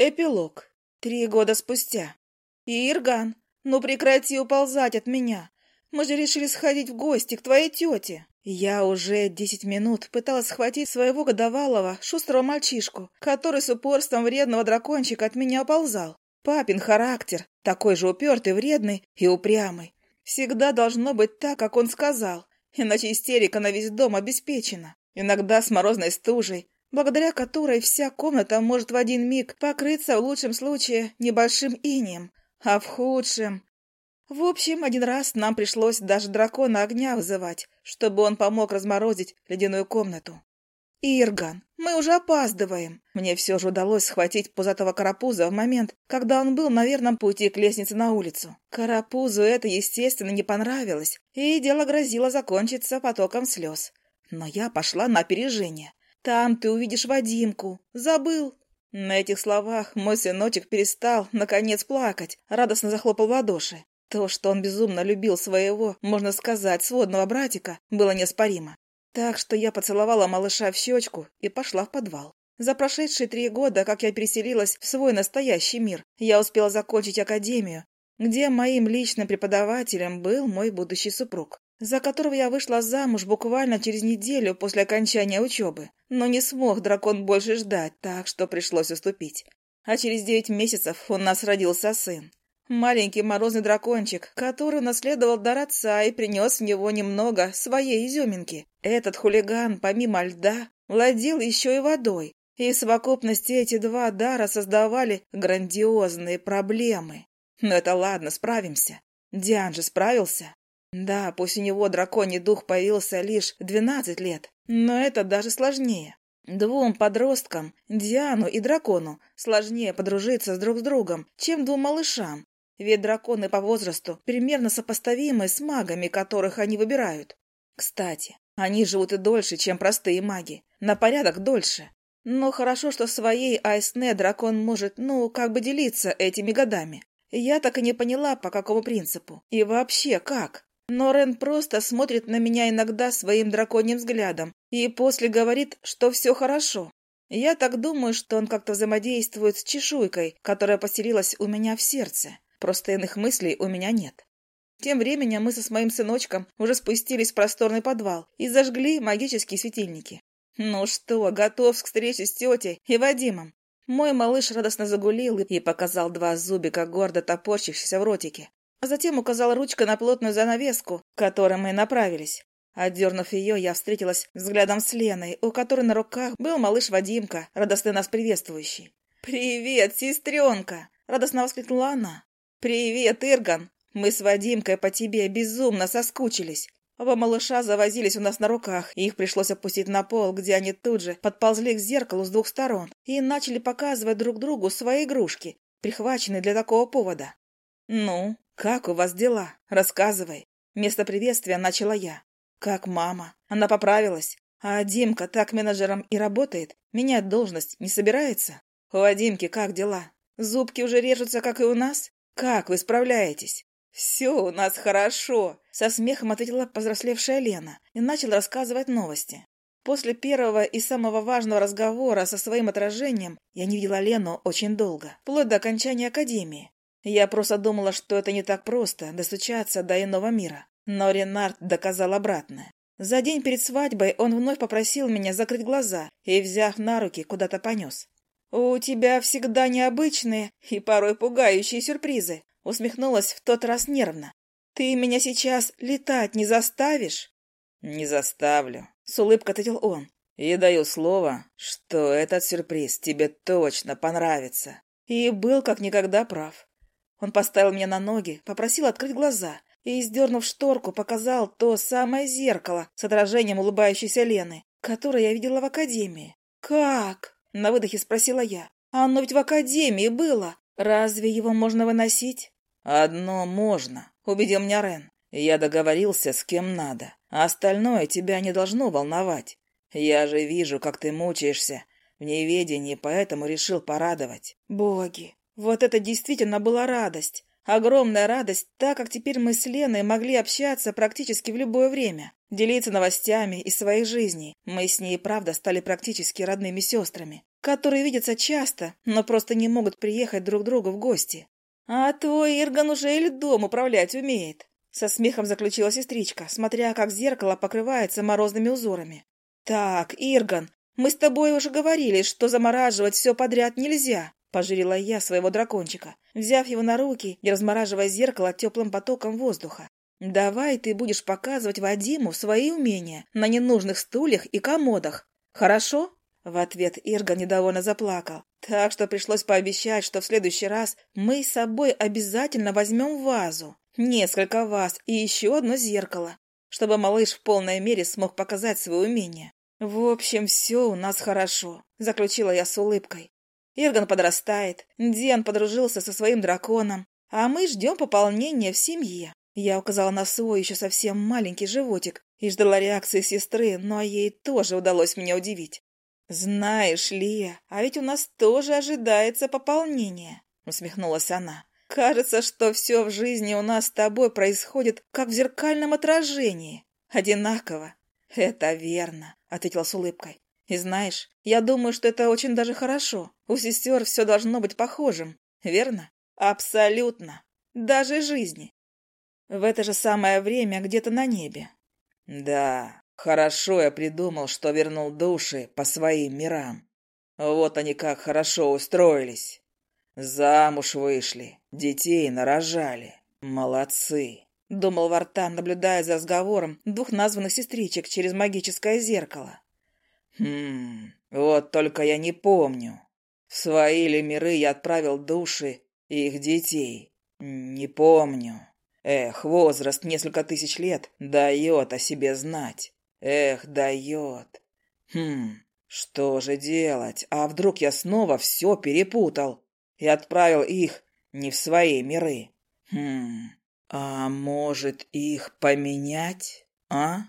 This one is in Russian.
Эпилог. Три года спустя. Ирган, ну прекрати уползать от меня. Мы же решили сходить в гости к твоей тете. Я уже десять минут пыталась схватить своего годовалого, шустрого мальчишку, который с упорством вредного дракончика от меня уползал. Папин характер, такой же упертый, вредный и упрямый. Всегда должно быть так, как он сказал, иначе истерика на весь дом обеспечена. Иногда с морозной стужей, благодаря которой вся комната может в один миг покрыться в лучшем случае небольшим инием, а в худшем... В общем, один раз нам пришлось даже дракона огня вызывать, чтобы он помог разморозить ледяную комнату. «Ирган, мы уже опаздываем!» Мне все же удалось схватить пузатого карапуза в момент, когда он был на верном пути к лестнице на улицу. Карапузу это, естественно, не понравилось, и дело грозило закончиться потоком слез. Но я пошла на опережение. Там ты увидишь Вадимку. Забыл?» На этих словах мой сыночек перестал, наконец, плакать, радостно захлопал в ладоши. То, что он безумно любил своего, можно сказать, сводного братика, было неоспоримо. Так что я поцеловала малыша в щечку и пошла в подвал. За прошедшие три года, как я переселилась в свой настоящий мир, я успела закончить академию, где моим личным преподавателем был мой будущий супруг за которого я вышла замуж буквально через неделю после окончания учебы. Но не смог дракон больше ждать, так что пришлось уступить. А через девять месяцев у нас родился сын. Маленький морозный дракончик, который наследовал дар отца и принес в него немного своей изюминки. Этот хулиган, помимо льда, владел еще и водой. И в совокупности эти два дара создавали грандиозные проблемы. Но это ладно, справимся. Диан же справился. Да, пусть у него драконий дух появился лишь двенадцать лет, но это даже сложнее. Двум подросткам, Диану и дракону, сложнее подружиться друг с другом, чем двум малышам, ведь драконы по возрасту примерно сопоставимы с магами, которых они выбирают. Кстати, они живут и дольше, чем простые маги, на порядок дольше. Но хорошо, что своей Айсне дракон может, ну, как бы делиться этими годами. Я так и не поняла, по какому принципу. И вообще, как? Но Рен просто смотрит на меня иногда своим драконьим взглядом и после говорит, что все хорошо. Я так думаю, что он как-то взаимодействует с чешуйкой, которая поселилась у меня в сердце. Просто иных мыслей у меня нет. Тем временем мы со с моим сыночком уже спустились в просторный подвал и зажгли магические светильники. Ну что, готов к встрече с тетей и Вадимом? Мой малыш радостно загулил и показал два зубика, гордо топорщихся в ротике а затем указал ручкой на плотную занавеску, к которой мы направились. Отдернув ее, я встретилась взглядом с Леной, у которой на руках был малыш Вадимка, радостно нас приветствующий. «Привет, сестренка!» — радостно воскликнула она. «Привет, Ирган! Мы с Вадимкой по тебе безумно соскучились. Оба малыша завозились у нас на руках, и их пришлось опустить на пол, где они тут же подползли к зеркалу с двух сторон и начали показывать друг другу свои игрушки, прихваченные для такого повода. «Ну, «Как у вас дела? Рассказывай». Место приветствия начала я. «Как мама? Она поправилась? А Димка так менеджером и работает? Менять должность не собирается? У Димки как дела? Зубки уже режутся, как и у нас? Как вы справляетесь?» «Все у нас хорошо», — со смехом ответила повзрослевшая Лена и начала рассказывать новости. После первого и самого важного разговора со своим отражением я не видела Лену очень долго, вплоть до окончания академии. Я просто думала, что это не так просто достучаться до иного мира. Но Ренард доказал обратное. За день перед свадьбой он вновь попросил меня закрыть глаза и, взяв на руки, куда-то понес. «У тебя всегда необычные и порой пугающие сюрпризы», усмехнулась в тот раз нервно. «Ты меня сейчас летать не заставишь?» «Не заставлю», — с улыбкой ответил он. «И даю слово, что этот сюрприз тебе точно понравится». И был как никогда прав. Он поставил меня на ноги, попросил открыть глаза и, сдернув шторку, показал то самое зеркало с отражением улыбающейся Лены, которое я видела в академии. «Как?» — на выдохе спросила я. «Оно ведь в академии было. Разве его можно выносить?» «Одно можно», — убедил меня Рен. «Я договорился с кем надо, а остальное тебя не должно волновать. Я же вижу, как ты мучаешься в неведении, поэтому решил порадовать». «Боги, вот это действительно была радость. Огромная радость, так как теперь мы с Леной могли общаться практически в любое время, делиться новостями из своих жизней. Мы с ней, правда, стали практически родными сестрами. которые видятся часто, но просто не могут приехать друг к другу в гости. А твой Ирган уже и льдом управлять умеет. Со смехом заключила сестричка, смотря, как зеркало покрывается морозными узорами. Так, Ирган, мы с тобой уже говорили, что замораживать все подряд нельзя. Пожурила я своего дракончика, взяв его на руки и размораживая зеркало теплым потоком воздуха. «Давай ты будешь показывать Вадиму свои умения на ненужных стульях и комодах. Хорошо?» В ответ Ирга недовольно заплакал. Так что пришлось пообещать, что в следующий раз мы с собой обязательно возьмем вазу, несколько ваз и еще одно зеркало, чтобы малыш в полной мере смог показать свои умения. «В общем, все у нас хорошо», — заключила я с улыбкой. Ирган подрастает, Диан подружился со своим драконом, а мы ждем пополнения в семье. Я указала на свой еще совсем маленький животик и ждала реакции сестры, но ей тоже удалось меня удивить. «Знаешь, Лия, а ведь у нас тоже ожидается пополнение», — усмехнулась она. «Кажется, что все в жизни у нас с тобой происходит, как в зеркальном отражении. Одинаково». «Это верно», — ответила с улыбкой. И знаешь, я думаю, что это очень даже хорошо. У сестер все должно быть похожим, верно? Абсолютно. Даже жизни. В это же самое время где-то на небе. Да, хорошо я придумал, что вернул души по своим мирам. Вот они как хорошо устроились. Замуж вышли, детей нарожали. Молодцы. Думал Вартан, наблюдая за разговором двух названных сестричек через магическое зеркало. Хм, вот только я не помню. В свои ли миры я отправил души их детей? Не помню. Эх, возраст несколько тысяч лет дает о себе знать. Эх, дает. Хм, что же делать? А вдруг я снова все перепутал и отправил их не в свои миры? Хм, а может их поменять, а?